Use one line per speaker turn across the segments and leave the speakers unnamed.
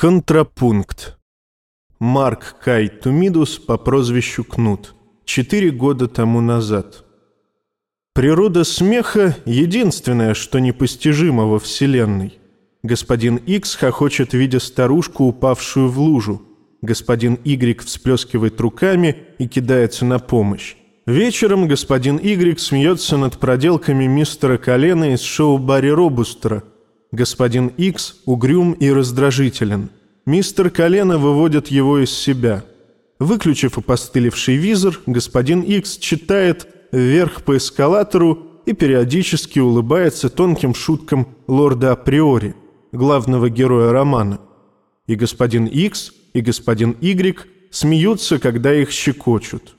Контрапункт. Марк Кай Тумидус по прозвищу Кнут. Четыре года тому назад. Природа смеха — единственное, что непостижимо во Вселенной. Господин Икс хохочет, видя старушку, упавшую в лужу. Господин Игрек всплескивает руками и кидается на помощь. Вечером господин Игрек смеется над проделками мистера Колена из шоу Барри Робустера — Господин Икс угрюм и раздражителен. Мистер Колено выводит его из себя. Выключив опостылевший визор, господин Икс читает вверх по эскалатору и периодически улыбается тонким шуткам лорда Априори, главного героя романа. И господин Икс, и господин Игрек смеются, когда их щекочут.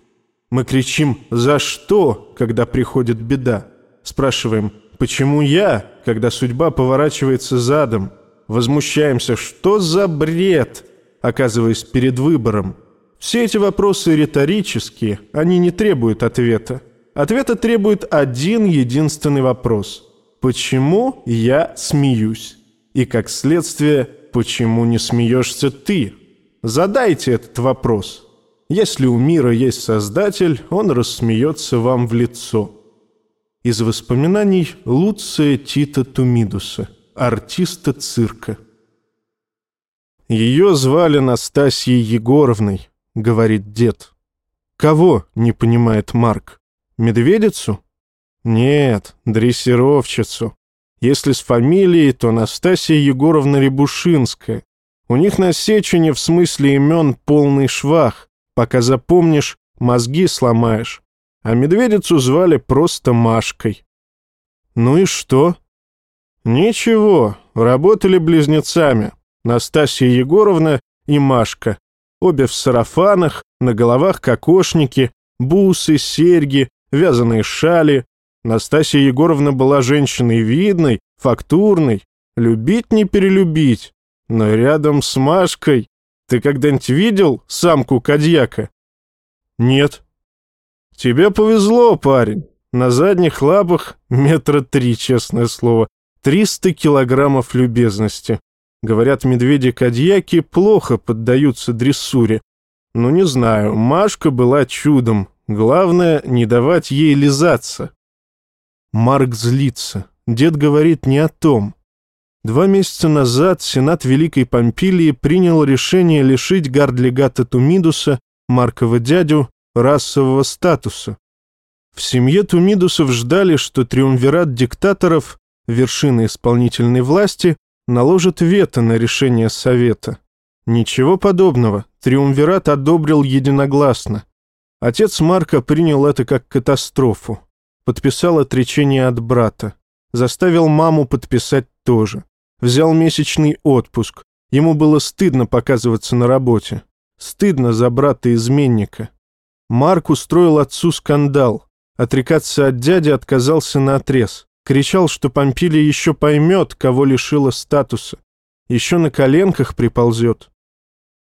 Мы кричим «За что?», когда приходит беда. Спрашиваем Почему я, когда судьба поворачивается задом? Возмущаемся, что за бред, оказываясь перед выбором? Все эти вопросы риторические, они не требуют ответа. Ответа требует один единственный вопрос. Почему я смеюсь? И как следствие, почему не смеешься ты? Задайте этот вопрос. Если у мира есть Создатель, он рассмеется вам в лицо. Из воспоминаний Луция Тита Тумидуса, артиста цирка. «Ее звали Настасьей Егоровной», — говорит дед. «Кого?» — не понимает Марк. «Медведицу?» «Нет, дрессировщицу. Если с фамилией, то Настасья Егоровна Рябушинская. У них на Сечине в смысле имен полный швах. Пока запомнишь, мозги сломаешь а медведицу звали просто Машкой. Ну и что? Ничего, работали близнецами. Настасья Егоровна и Машка. Обе в сарафанах, на головах кокошники, бусы, серьги, вязаные шали. Настасья Егоровна была женщиной видной, фактурной, любить не перелюбить. Но рядом с Машкой ты когда-нибудь видел самку кадьяка? Нет, «Тебе повезло, парень. На задних лапах метра три, честное слово. Триста килограммов любезности. Говорят, медведи-кадьяки плохо поддаются дрессуре. Ну, не знаю, Машка была чудом. Главное, не давать ей лизаться». Марк злится. Дед говорит не о том. Два месяца назад Сенат Великой Помпилии принял решение лишить гардлегата Тумидуса, Маркова дядю, расового статуса. В семье Тумидусов ждали, что триумвират диктаторов, вершины исполнительной власти, наложит вето на решение Совета. Ничего подобного, триумвират одобрил единогласно. Отец Марка принял это как катастрофу. Подписал отречение от брата. Заставил маму подписать тоже. Взял месячный отпуск. Ему было стыдно показываться на работе. Стыдно за брата-изменника. Марк устроил отцу скандал. Отрекаться от дяди отказался на отрез. Кричал, что Помпилия еще поймет, кого лишила статуса. Еще на коленках приползет.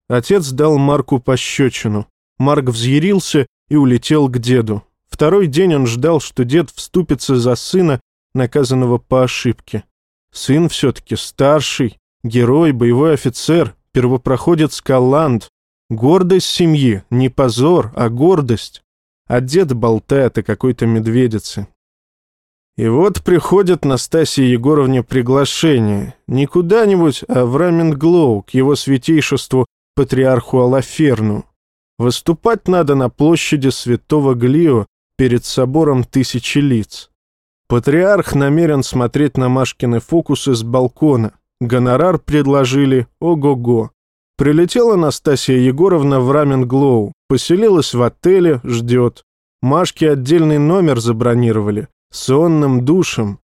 Отец дал Марку пощечину. Марк взъярился и улетел к деду. Второй день он ждал, что дед вступится за сына, наказанного по ошибке. Сын все-таки старший, герой, боевой офицер, первопроходец Калланд, Гордость семьи, не позор, а гордость. А дед болтает о какой-то медведице. И вот приходит Настасья Егоровне приглашение. Не куда-нибудь, а в Раменглоу, к его святейшеству патриарху Алаферну. Выступать надо на площади Святого Глио перед собором Тысячи Лиц. Патриарх намерен смотреть на Машкины фокусы с балкона. Гонорар предложили ого-го. Прилетела Настасья Егоровна в Раменглоу, поселилась в отеле, ждет. Машке отдельный номер забронировали, с онным душем.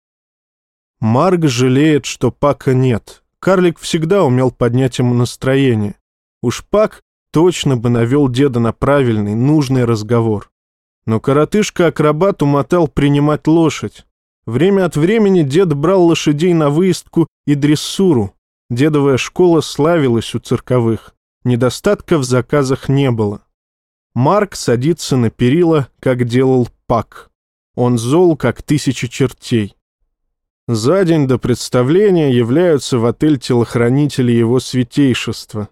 Марк жалеет, что Пака нет. Карлик всегда умел поднять ему настроение. Уж Пак точно бы навел деда на правильный, нужный разговор. Но коротышка-акробат умотал принимать лошадь. Время от времени дед брал лошадей на выездку и дрессуру, Дедовая школа славилась у цирковых. Недостатка в заказах не было. Марк садится на перила, как делал Пак. Он зол, как тысяча чертей. За день до представления являются в отель телохранители его святейшества.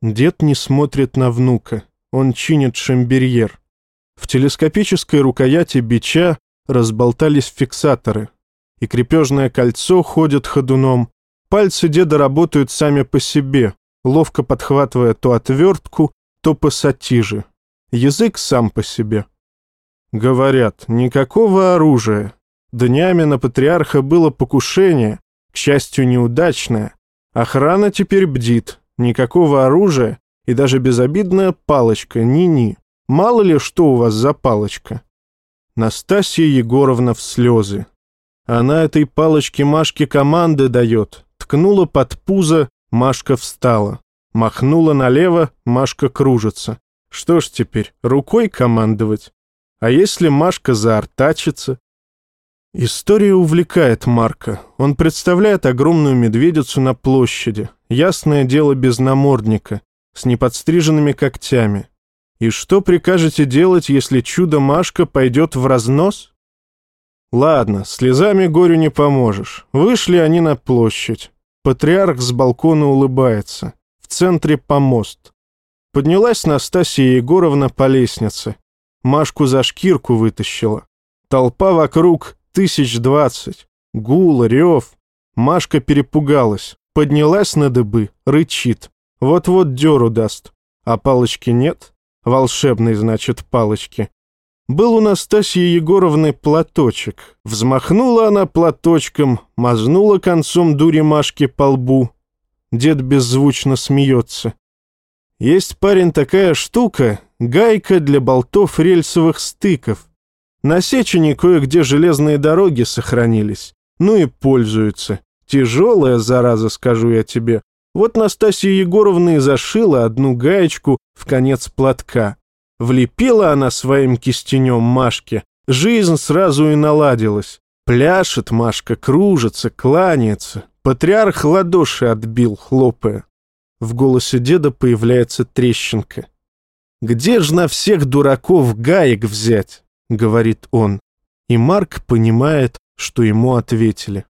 Дед не смотрит на внука, он чинит шамберьер. В телескопической рукояти бича разболтались фиксаторы, и крепежное кольцо ходит ходуном. Пальцы деда работают сами по себе, ловко подхватывая то отвертку, то пассатижи. Язык сам по себе. Говорят, никакого оружия, Днями на патриарха было покушение, к счастью, неудачное. Охрана теперь бдит, никакого оружия и даже безобидная палочка, ни-ни. Мало ли, что у вас за палочка. Настасья Егоровна в слезы. Она этой палочке Машке команды дает. Ткнула под пузо, Машка встала. Махнула налево, Машка кружится. Что ж теперь, рукой командовать? А если Машка заортачится? История увлекает Марка. Он представляет огромную медведицу на площади, ясное дело без намордника, с неподстриженными когтями. И что прикажете делать, если чудо-машка пойдет в разнос? Ладно, слезами горю не поможешь. Вышли они на площадь. Патриарх с балкона улыбается. В центре помост. Поднялась Настасья Егоровна по лестнице. Машку за шкирку вытащила. Толпа вокруг тысяч двадцать. Гул, рев. Машка перепугалась, поднялась на дыбы, рычит. Вот-вот дёру даст. А палочки нет? Волшебной, значит, палочки. Был у Настасьи Егоровны платочек. Взмахнула она платочком, мазнула концом дури Машки по лбу. Дед беззвучно смеется. Есть, парень, такая штука, гайка для болтов рельсовых стыков. На Сечине кое-где железные дороги сохранились. Ну и пользуются. Тяжелая зараза, скажу я тебе. Вот Настасья Егоровна и зашила одну гаечку в конец платка. Влепила она своим кистенем Машке. Жизнь сразу и наладилась. Пляшет Машка, кружится, кланяется. Патриарх ладоши отбил, хлопая. В голосе деда появляется трещинка. «Где ж на всех дураков гаек взять?» — говорит он. И Марк понимает, что ему ответили.